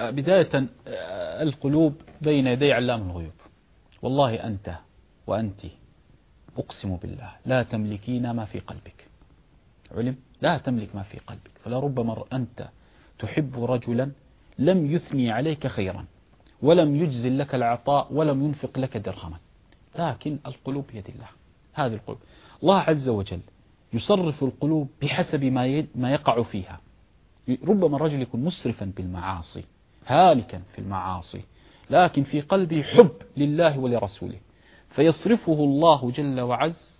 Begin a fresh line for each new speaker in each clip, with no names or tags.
بداية القلوب بين يدي علام الغيوب. والله أنت وأنت أقسم بالله لا تملكين ما في قلبك. علم؟ لا تملك ما في قلبك. فلربما أنت تحب رجلا لم يثني عليك خيرا ولم يجزل لك العطاء ولم ينفق لك درهما. لكن القلوب بيد الله. هذه القلوب. الله عز وجل يصرف القلوب بحسب ما ما يقع فيها. ربما الرجل يكون مسرفا بالمعاصي هالكا في المعاصي لكن في قلبه حب لله ولرسوله. فيصرفه الله جل وعز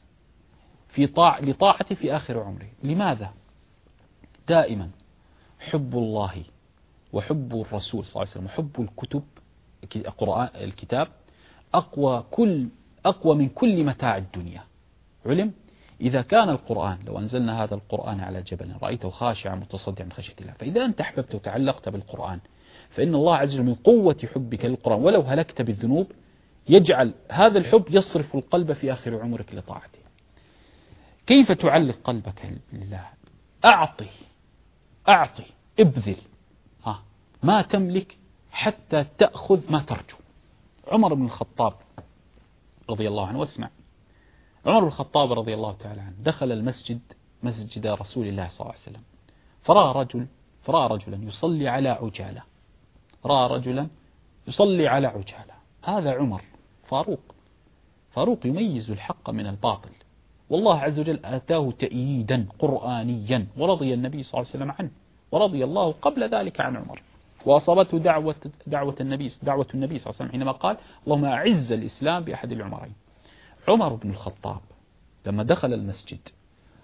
في طاع لطاعته في آخر عمره. لماذا؟ دائما حب الله وحب الرسول صلى الله عليه وسلم وحب الكتب الكتاب أقوى كل أقوى من كل متاع الدنيا. علم؟ إذا كان القرآن لو أنزلنا هذا القرآن على جبل رأيته خاشعا متصدعا من خشية الله. فإذا أنت أحببت وتعلقت بالقرآن فإن الله عز وجل من قوة حبك للقرآن ولو هلكت بالذنوب يجعل هذا الحب يصرف القلب في آخر عمرك لطاعته. كيف تعلق قلبك لله؟ أعطي أعطي ابذل. ها ما تملك حتى تأخذ ما ترجو. عمر بن الخطاب رضي الله عنه واسمع. عمر بن الخطاب رضي الله تعالى عنه دخل المسجد مسجد رسول الله صلى الله عليه وسلم. فرأى رجل فرأى رجلا يصلي على عجالة. رأى رجلا يصلي على عجالة. هذا عمر فاروق. فاروق يميز الحق من الباطل. والله عز وجل آتاه تأييدا قرآنيا ورضي النبي صلى الله عليه وسلم عنه ورضي الله قبل ذلك عن عمر. وأصابته دعوة, دعوة النبي دعوة النبي صلى الله عليه وسلم حينما قال اللهم أعز الإسلام بأحد العمرين. عمر بن الخطاب لما دخل المسجد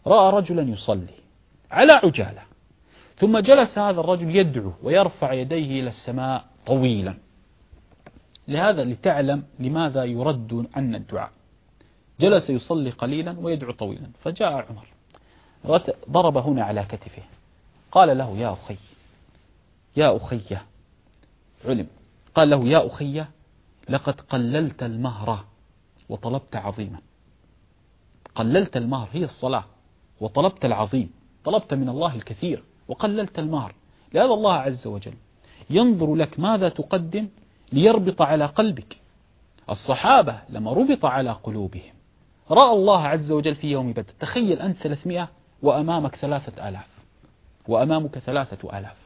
رأى رجلا يصلي على عجالة. ثم جلس هذا الرجل يدعو ويرفع يديه إلى السماء طويلا. لهذا لتعلم لماذا يرد عنا الدعاء. جلس يصلي قليلا ويدعو طويلا. فجاء عمر. ضرب هنا على كتفه. قال له يا أخي يا أخي علم. قال له يا أخي لقد قللت المهر وطلبت عظيما. قللت المهر هي الصلاة. وطلبت العظيم. طلبت من الله الكثير. وقللت المهر. لهذا الله عز وجل ينظر لك ماذا تقدم ليربط على قلبك. الصحابة لما ربط على قلوبهم. رأى الله عز وجل في يوم بدر. تخيل أنت ثلاثمائة وأمامك ثلاثة آلاف. وأمامك ثلاثة آلاف.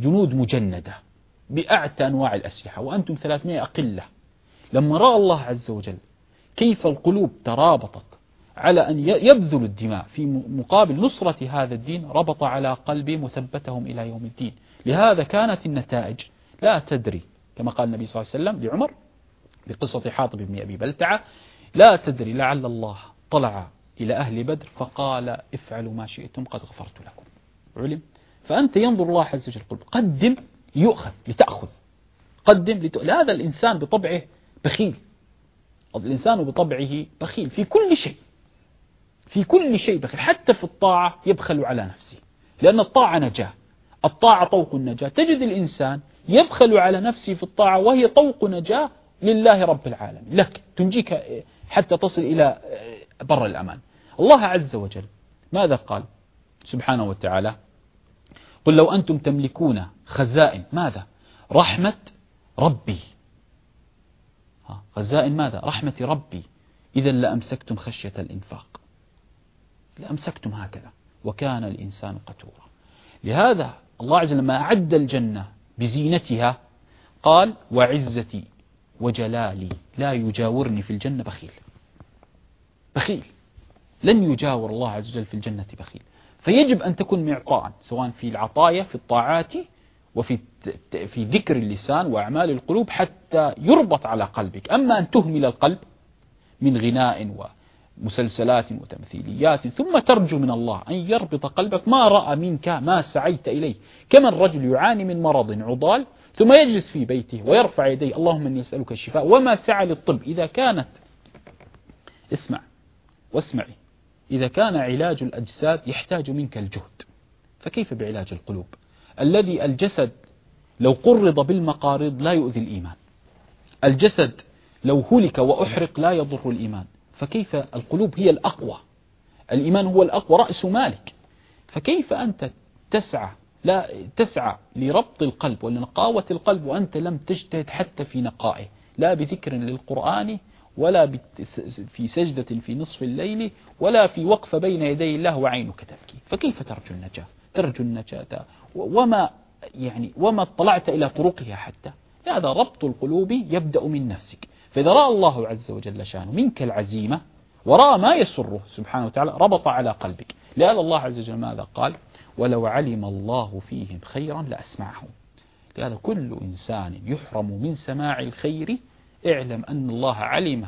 جنود مجندة بأعتى أنواع الأسلحة. وأنتم ثلاثمائة أقلة لما رأى الله عز وجل كيف القلوب ترابطت على أن يبذل الدماء في مقابل نصرة هذا الدين ربط على قلبهم وثبتهم إلى يوم الدين. لهذا كانت النتائج لا تدري كما قال النبي صلى الله عليه وسلم لعمر بقصة حاطب بن أبي بلتعة لا تدري لعل الله طلع إلى أهل بدر فقال افعلوا ما شئتم قد غفرت لكم. علم؟ فأنت ينظر الله عز وجل قلب قدم يؤخذ لتأخذ. قدم لت... هذا الإنسان بطبعه بخيل. الإنسان بطبعه بخيل في كل شيء. في كل شيء بخيل حتى في الطاعة يبخل على نفسه لأن الطاعة نجاة. الطاعة طوق النجاة. تجد الإنسان يبخل على نفسه في الطاعة وهي طوق نجاة لله رب العالمين. لك تنجيك حتى تصل إلى بر الأمان. الله عز وجل ماذا قال؟ سبحانه وتعالى قل لو أنتم تملكون خزائن ماذا؟ رحمة ربي. خزائن ماذا؟ رحمة ربي. إذا لأمسكتم خشية الإنفاق. لأمسكتم هكذا وكان الإنسان قتورا. لهذا الله عز وجل لما أعد الجنة بزينتها قال وعزتي وجلالي لا يجاورني في الجنة بخيل. بخيل. لن يجاور الله عز وجل في الجنة بخيل. فيجب أن تكون معطاء سواء في العطايا في الطاعات وفي في ذكر اللسان وأعمال القلوب حتى يربط على قلبك. أما أن تهمل القلب من غناء ومسلسلات وتمثيليات ثم ترجو من الله أن يربط قلبك ما رأى منك ما سعيت إليه. كما الرجل يعاني من مرض عضال ثم يجلس في بيته ويرفع يديه اللهم إني أسألك الشفاء. وما سعى للطب؟ إذا كانت اسمع واسمعي إذا كان علاج الأجساد يحتاج منك الجهد. فكيف بعلاج القلوب؟ الذي الجسد لو قرض بالمقارض لا يؤذي الإيمان. الجسد لو هلك وأحرق لا يضر الإيمان. فكيف القلوب هي الأقوى؟ الإيمان هو الأقوى رأس مالك. فكيف أنت تسعى لا تسعى لربط القلب ولنقاوة القلب وأنت لم تجتهد حتى في نقائه؟ لا بذكر للقرآن ولا في سجدة في نصف الليل ولا في وقفة بين يدي الله وعينك تبكي. فكيف ترجو النجاة؟ ترجو النجاة. وما يعني وما اطلعت إلى طرقها حتى؟ هذا ربط القلوب يبدأ من نفسك. فإذا رأى الله عز وجل شأنه منك العزيمة ورأى ما يسره سبحانه وتعالى ربط على قلبك. لهذا الله عز وجل ماذا قال؟ ولو علم الله فيهم خيرا لأسمعهم. لهذا كل إنسان يحرم من سماع الخير. اعلم أن الله علم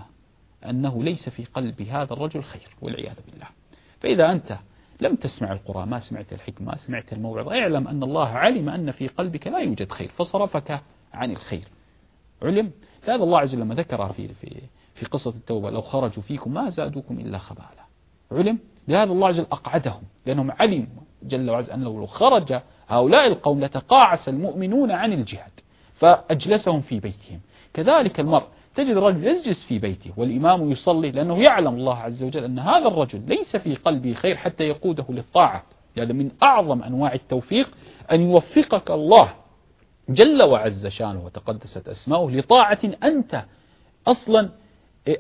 أنه ليس في قلب هذا الرجل خير والعياذ بالله. فإذا أنت لم تسمع القرآن ما سمعت الحكمة ما سمعت الموعظة اعلم أن الله علم أن في قلبك لا يوجد خير فصرفك عن الخير. علم؟ هذا الله عز وجل لما ذكر في في في قصة التوبة لو خرجوا فيكم ما زادوكم إلا خبالا. علم؟ لهذا الله عز وجل أقعدهم لأنهم علموا جل وعز أنه لو خرج هؤلاء القوم لتقاعس المؤمنون عن الجهاد فأجلسهم في بيتهم. كذلك المرء تجد الرجل يجلس في بيته والإمام يصلي لأنه يعلم الله عز وجل أن هذا الرجل ليس في قلبه خير حتى يقوده للطاعة. هذا من أعظم أنواع التوفيق أن يوفقك الله جل وعز شانه وتقدست أسماؤه لطاعة أنت أصلا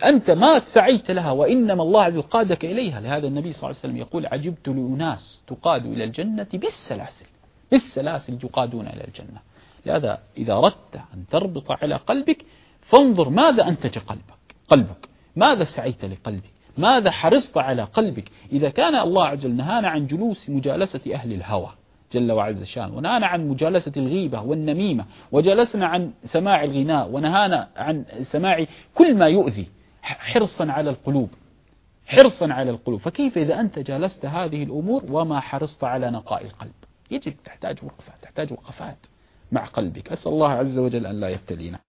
أنت ما سعيت لها وإنما الله عز وجل قادك إليها. لهذا النبي صلى الله عليه وسلم يقول عجبت لأناس تقاد إلى الجنة بالسلاسل بالسلاسل يقادون إلى الجنة. لهذا إذا أردت أن تربط على قلبك فانظر ماذا أنتج قلبك قلبك. ماذا سعيت لقلبك؟ ماذا حرصت على قلبك؟ إذا كان الله عز وجل نهانا عن جلوس مجالسة أهل الهوى جل وعز شان. ونهانا عن مجالسة الغيبة والنميمة وجلسنا عن سماع الغناء ونهانا عن سماع كل ما يؤذي حرصا على القلوب حرصا على القلوب. فكيف إذا أنت جالست هذه الأمور وما حرصت على نقاء القلب؟ يجب تحتاج وقفة تحتاج وقفات مع قلبك. أسأل الله عز وجل أن لا يبتلينا.